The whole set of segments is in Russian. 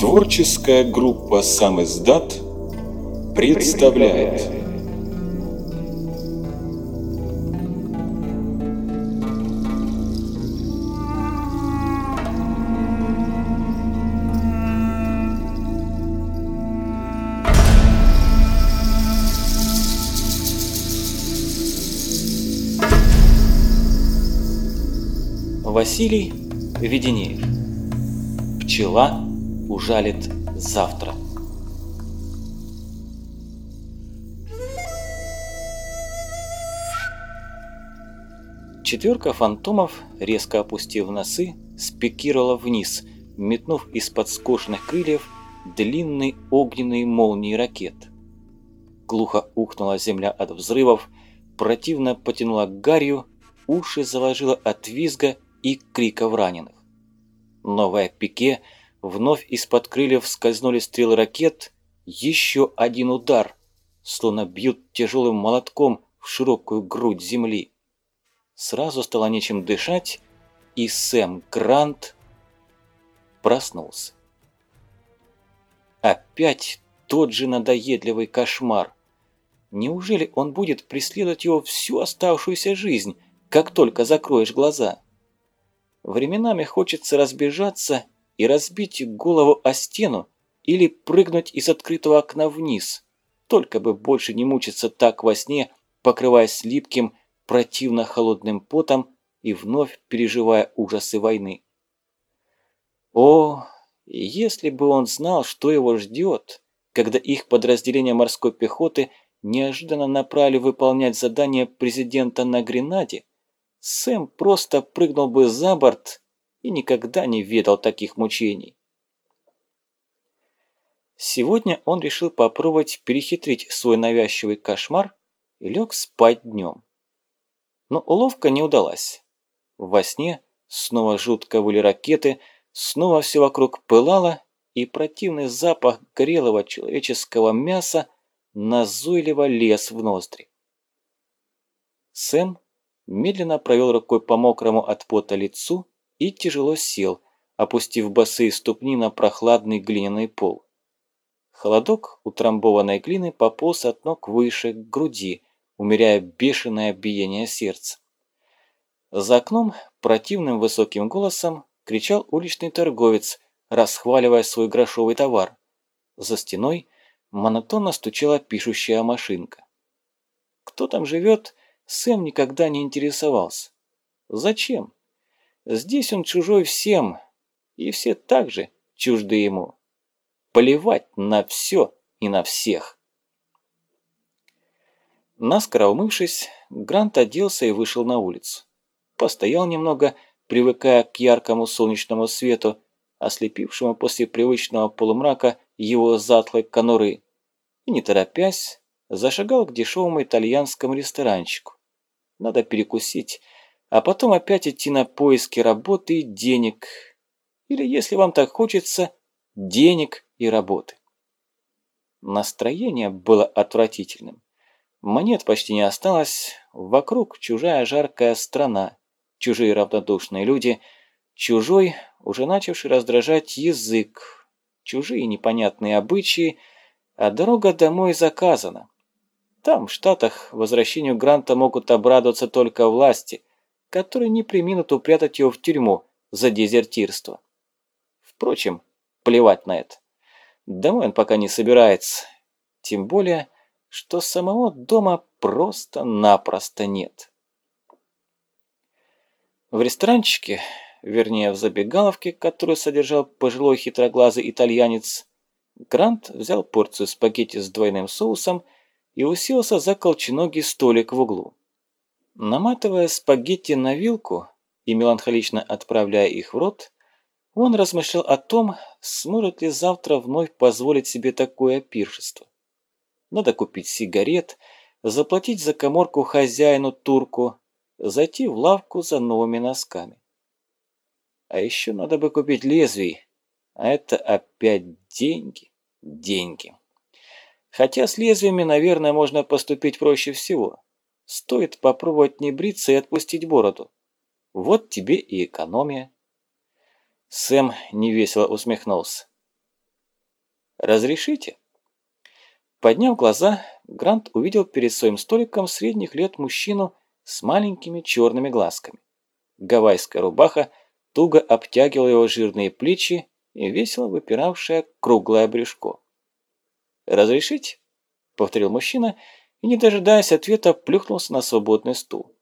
Творческая группа «Сам издат» представляет. Василий Веденеев. Пчела ужалит завтра. Четверка фантомов, резко опустив носы, спикировала вниз, метнув из-под скошенных крыльев длинный огненный молнии ракет. Глухо ухнула земля от взрывов, противно потянула гарью, уши заложила от визга и криков раненых. Новое пике – Вновь из-под крыльев скользнули стрелы ракет. Еще один удар, словно бьют тяжелым молотком в широкую грудь земли. Сразу стало нечем дышать, и Сэм Грант проснулся. Опять тот же надоедливый кошмар. Неужели он будет преследовать его всю оставшуюся жизнь, как только закроешь глаза? Временами хочется разбежаться и разбить голову о стену или прыгнуть из открытого окна вниз, только бы больше не мучиться так во сне, покрываясь липким, противно холодным потом и вновь переживая ужасы войны. О, если бы он знал, что его ждет, когда их подразделение морской пехоты неожиданно направили выполнять задание президента на Гренаде, Сэм просто прыгнул бы за борт и никогда не ведал таких мучений. Сегодня он решил попробовать перехитрить свой навязчивый кошмар и лег спать днем. Но уловка не удалась. Во сне снова жутко выли ракеты, снова все вокруг пылало, и противный запах горелого человеческого мяса назойливо лез в ноздри. Сэм медленно провел рукой по мокрому от пота лицу и тяжело сел, опустив босые ступни на прохладный глиняный пол. Холодок утрамбованной глины пополз от ног выше, к груди, умеряя бешеное биение сердца. За окном противным высоким голосом кричал уличный торговец, расхваливая свой грошовый товар. За стеной монотонно стучала пишущая машинка. Кто там живет, Сэм никогда не интересовался. Зачем? Здесь он чужой всем, и все также чужды ему. Плевать на все и на всех. Наскоро умывшись, Грант оделся и вышел на улицу. Постоял немного, привыкая к яркому солнечному свету, ослепившему после привычного полумрака его затлой конуры, и, не торопясь, зашагал к дешевому итальянскому ресторанчику. Надо перекусить, а потом опять идти на поиски работы и денег. Или, если вам так хочется, денег и работы. Настроение было отвратительным. Монет почти не осталось, вокруг чужая жаркая страна, чужие равнодушные люди, чужой, уже начавший раздражать язык, чужие непонятные обычаи, а дорога домой заказана. Там, в Штатах, возвращению Гранта могут обрадоваться только власти – которые не приминут упрятать его в тюрьму за дезертирство. Впрочем, плевать на это. Домой он пока не собирается. Тем более, что самого дома просто-напросто нет. В ресторанчике, вернее в забегаловке, которую содержал пожилой хитроглазый итальянец, Грант взял порцию спагетти с двойным соусом и уселся за колченогий столик в углу. Наматывая спагетти на вилку и меланхолично отправляя их в рот, он размышлял о том, сможет ли завтра вновь позволить себе такое пиршество. Надо купить сигарет, заплатить за коморку хозяину турку, зайти в лавку за новыми носками. А еще надо бы купить лезвий, а это опять деньги, деньги. Хотя с лезвиями, наверное, можно поступить проще всего. Стоит попробовать не бриться и отпустить бороду. Вот тебе и экономия. Сэм невесело усмехнулся. Разрешите?» Подняв глаза, Грант увидел перед своим столиком средних лет мужчину с маленькими черными глазками. Гавайская рубаха туго обтягивала его жирные плечи и весело выпиравшее круглое брюшко. «Разрешите?» – повторил мужчина и, не дожидаясь ответа, плюхнулся на свободный стул.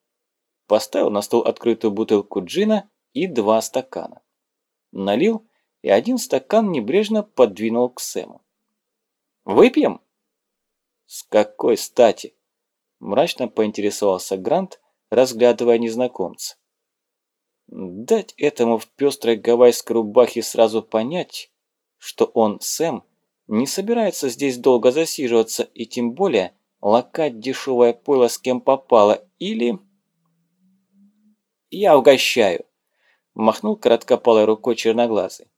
Поставил на стол открытую бутылку джина и два стакана. Налил и один стакан небрежно подвинул к Сэму. «Выпьем?» «С какой стати?» – мрачно поинтересовался Грант, разглядывая незнакомца. Дать этому в пестрой гавайской рубахе сразу понять, что он, Сэм, не собирается здесь долго засиживаться и тем более лакать дешевое пойло с кем попало, или... «Я угощаю!» – махнул короткопалой рукой черноглазый.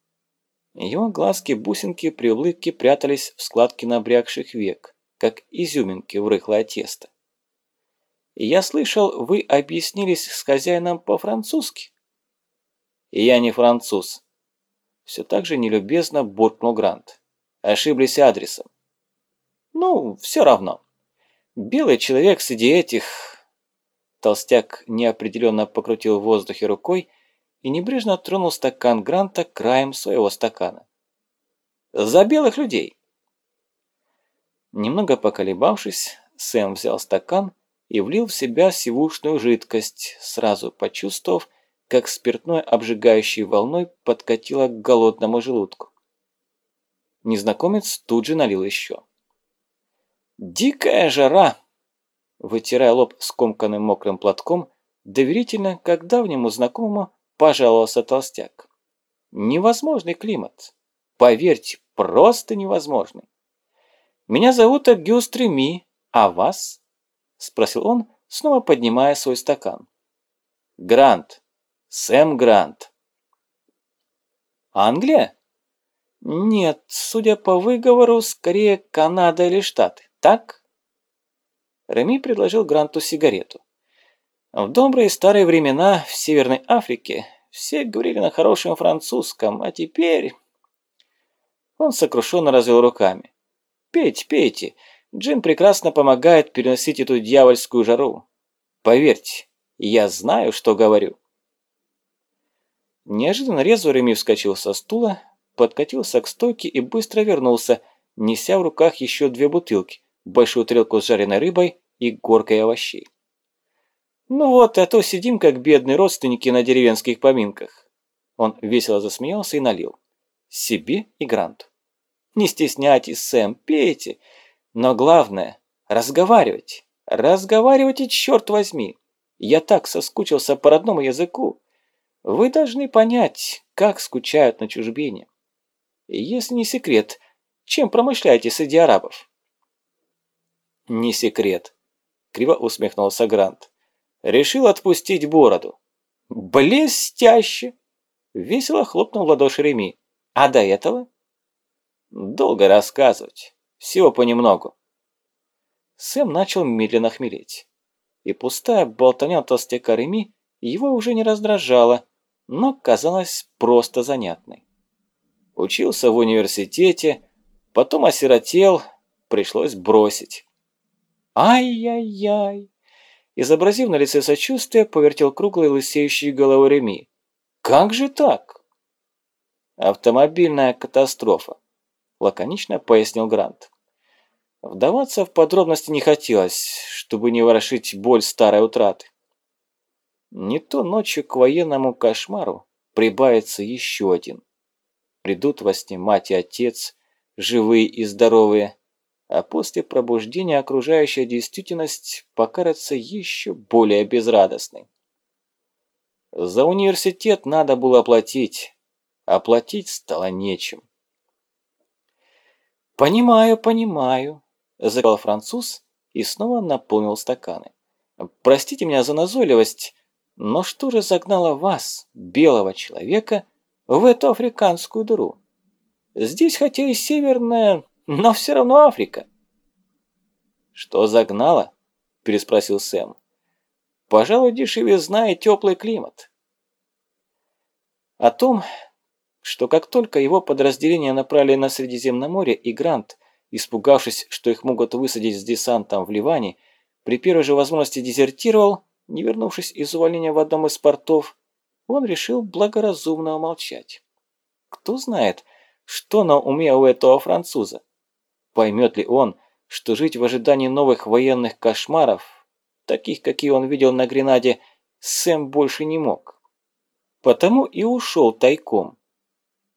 Его глазки-бусинки при улыбке прятались в складке набрякших век, как изюминки в рыхлое тесто. «Я слышал, вы объяснились с хозяином по-французски?» «Я не француз», – все так же нелюбезно буркнул Грант. Ошиблись адресом. Ну, все равно. Белый человек среди этих... Толстяк неопределенно покрутил в воздухе рукой и небрежно тронул стакан Гранта краем своего стакана. «За белых людей!» Немного поколебавшись, Сэм взял стакан и влил в себя сивушную жидкость, сразу почувствовав, как спиртное обжигающей волной подкатило к голодному желудку. Незнакомец тут же налил еще. «Дикая жара!» Вытирая лоб скомканным мокрым платком, доверительно, как давнему знакомому, пожаловался толстяк. «Невозможный климат. Поверьте, просто невозможный. Меня зовут Агюстреми, а вас?» Спросил он, снова поднимая свой стакан. «Грант. Сэм Грант». «Англия?» Нет, судя по выговору, скорее Канада или Штаты, так? Реми предложил Гранту сигарету. В добрые старые времена в Северной Африке все говорили на хорошем французском, а теперь... Он сокрушенно развел руками. «Пейте, пейте, джин прекрасно помогает переносить эту дьявольскую жару. Поверьте, я знаю, что говорю». Неожиданно резво Реми вскочил со стула, подкатился к стойке и быстро вернулся, неся в руках еще две бутылки, большую тарелку с жареной рыбой и горкой овощей. «Ну вот, а то сидим, как бедные родственники на деревенских поминках». Он весело засмеялся и налил. Себе и Гранту. «Не стесняйтесь, Сэм, пейте. Но главное – разговаривать. Разговаривайте, черт возьми. Я так соскучился по родному языку. Вы должны понять, как скучают на чужбине. Если не секрет, чем промышляете среди арабов?» «Не секрет», – криво усмехнулся Грант. «Решил отпустить бороду». «Блестяще!» – весело хлопнул в ладоши Реми. «А до этого?» «Долго рассказывать. Всего понемногу». Сэм начал медленно хмелеть. И пустая болтовня толстяка Реми его уже не раздражала, но казалась просто занятной. Учился в университете, потом осиротел, пришлось бросить. Ай-яй-яй! Изобразив на лице сочувствие, повертел круглой лысеющей головой Реми. Как же так? Автомобильная катастрофа, лаконично пояснил Грант. Вдаваться в подробности не хотелось, чтобы не ворошить боль старой утраты. Не то ночью к военному кошмару прибавится еще один. Придут во сне мать и отец, живые и здоровые, а после пробуждения окружающая действительность покажется еще более безрадостной. За университет надо было платить, а платить стало нечем. «Понимаю, понимаю», – заговорил француз и снова наполнил стаканы. «Простите меня за назойливость, но что же загнало вас, белого человека, в эту африканскую дыру. Здесь хотя и северная, но все равно Африка. «Что загнало?» – переспросил Сэм. «Пожалуй, дешевизна и теплый климат». О том, что как только его подразделения направили на Средиземноморье и Грант, испугавшись, что их могут высадить с десантом в Ливане, при первой же возможности дезертировал, не вернувшись из увольнения в одном из портов, он решил благоразумно умолчать. Кто знает, что на уме у этого француза? Поймет ли он, что жить в ожидании новых военных кошмаров, таких, какие он видел на Гренаде, Сэм больше не мог? Потому и ушел тайком.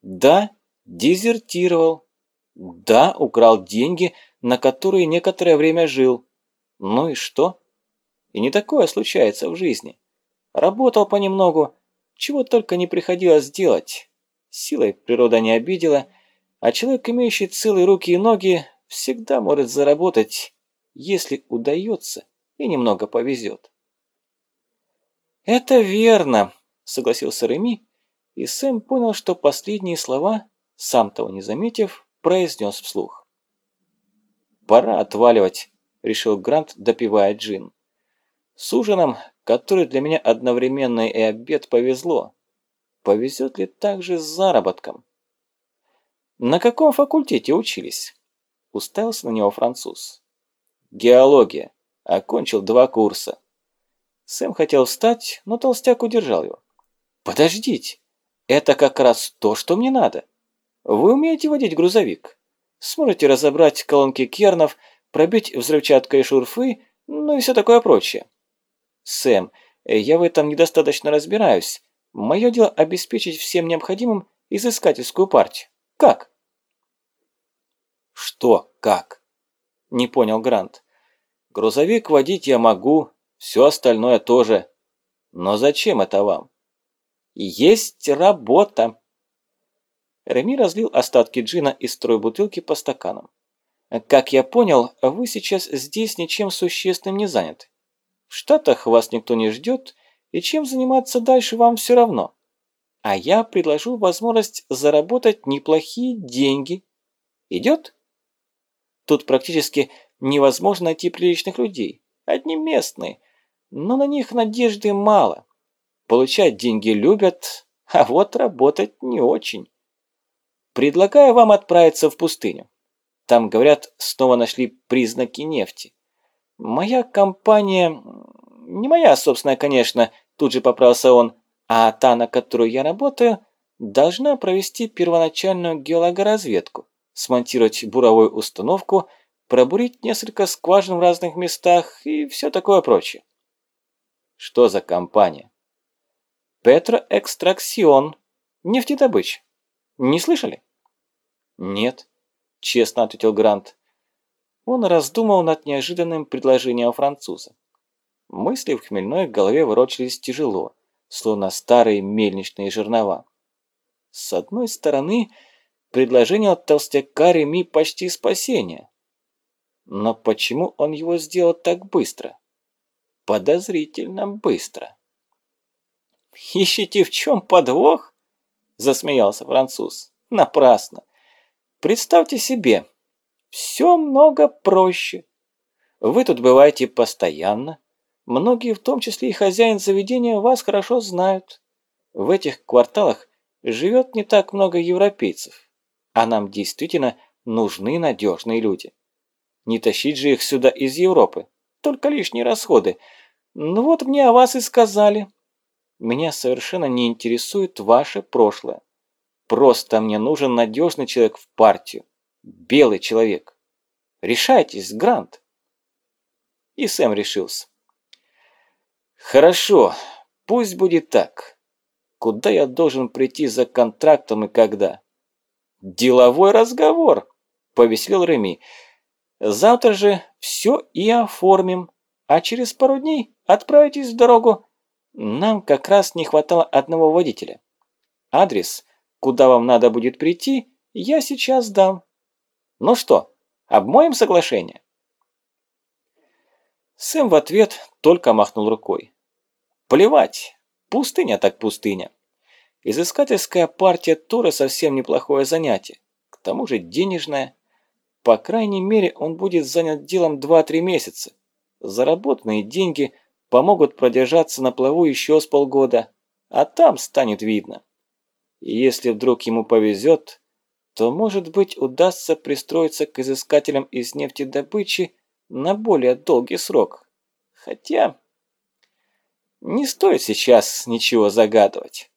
Да, дезертировал. Да, украл деньги, на которые некоторое время жил. Ну и что? И не такое случается в жизни. Работал понемногу, чего только не приходилось делать. Силой природа не обидела, а человек, имеющий целые руки и ноги, всегда может заработать, если удается и немного повезет. «Это верно», – согласился Реми, и Сэм понял, что последние слова, сам того не заметив, произнес вслух. «Пора отваливать», – решил Грант, допивая джин. «С ужином, который для меня одновременно и обед, повезло. Повезет ли также с заработком?» «На каком факультете учились?» – уставился на него француз. «Геология. Окончил два курса». Сэм хотел встать, но толстяк удержал его. «Подождите, это как раз то, что мне надо. Вы умеете водить грузовик? Сможете разобрать колонки кернов, пробить взрывчаткой шурфы, ну и все такое прочее. Сэм, я в этом недостаточно разбираюсь. Мое дело обеспечить всем необходимым изыскательскую партию. Как? Что как? Не понял Грант. Грузовик водить я могу, все остальное тоже. Но зачем это вам? Есть работа. Реми разлил остатки джина из строй бутылки по стаканам. Как я понял, вы сейчас здесь ничем существенным не заняты. В Штатах вас никто не ждет, и чем заниматься дальше вам все равно. А я предложу возможность заработать неплохие деньги. Идет? Тут практически невозможно найти приличных людей. Одни местные, но на них надежды мало. Получать деньги любят, а вот работать не очень. Предлагаю вам отправиться в пустыню. Там, говорят, снова нашли признаки нефти. Моя компания... Не моя, собственно, конечно, тут же поправился он, а та, на которую я работаю, должна провести первоначальную геологоразведку, смонтировать буровую установку, пробурить несколько скважин в разных местах и все такое прочее. Что за компания? Петроэкстраксион. Нефтедобыча. Не слышали? Нет, честно ответил Грант. Он раздумал над неожиданным предложением француза. Мысли в хмельной голове ворочались тяжело, словно старые мельничные жернова. С одной стороны, предложение от толстяка Реми почти спасение. Но почему он его сделал так быстро? Подозрительно быстро. «Ищете в чем подвох?» – засмеялся француз. «Напрасно. Представьте себе, все много проще. Вы тут бываете постоянно. Многие, в том числе и хозяин заведения, вас хорошо знают. В этих кварталах живет не так много европейцев, а нам действительно нужны надежные люди. Не тащить же их сюда из Европы, только лишние расходы. Ну вот мне о вас и сказали. Меня совершенно не интересует ваше прошлое. Просто мне нужен надежный человек в партию. Белый человек. Решайтесь, Грант. И Сэм решился. Хорошо, пусть будет так. Куда я должен прийти за контрактом и когда? Деловой разговор, повеселил Реми. Завтра же все и оформим, а через пару дней отправитесь в дорогу. Нам как раз не хватало одного водителя. Адрес, куда вам надо будет прийти, я сейчас дам. Ну что, обмоем соглашение?» Сэм в ответ только махнул рукой. «Плевать, пустыня так пустыня. Изыскательская партия тоже совсем неплохое занятие, к тому же денежное. По крайней мере, он будет занят делом 2-3 месяца. Заработанные деньги помогут продержаться на плаву еще с полгода, а там станет видно. И если вдруг ему повезет, то, может быть, удастся пристроиться к изыскателям из нефтедобычи на более долгий срок. Хотя... Не стоит сейчас ничего загадывать.